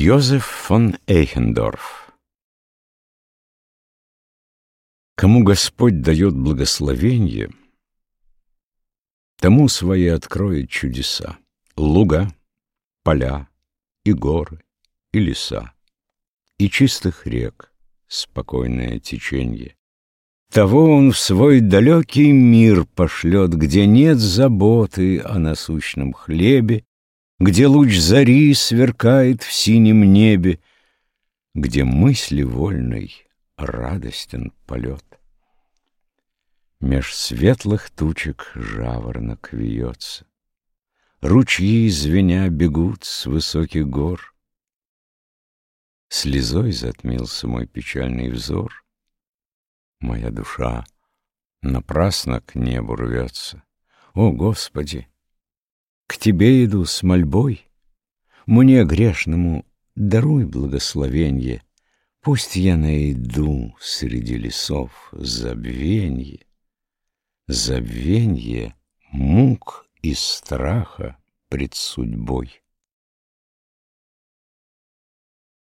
Йозеф фон Эйхендорф Кому Господь дает благословение, Тому свои откроет чудеса. Луга, поля, и горы, и леса, И чистых рек спокойное теченье. Того он в свой далекий мир пошлет, Где нет заботы о насущном хлебе, Где луч зари сверкает в синем небе, Где мысли вольной радостен полет. Меж светлых тучек жаворонок вьется, Ручьи, звеня, бегут с высоких гор. Слезой затмился мой печальный взор, Моя душа напрасно к небу рвется. О, Господи! Тебе иду с мольбой, Мне, грешному, даруй благословенье, Пусть я найду среди лесов забвенье, Забвенье мук и страха пред судьбой.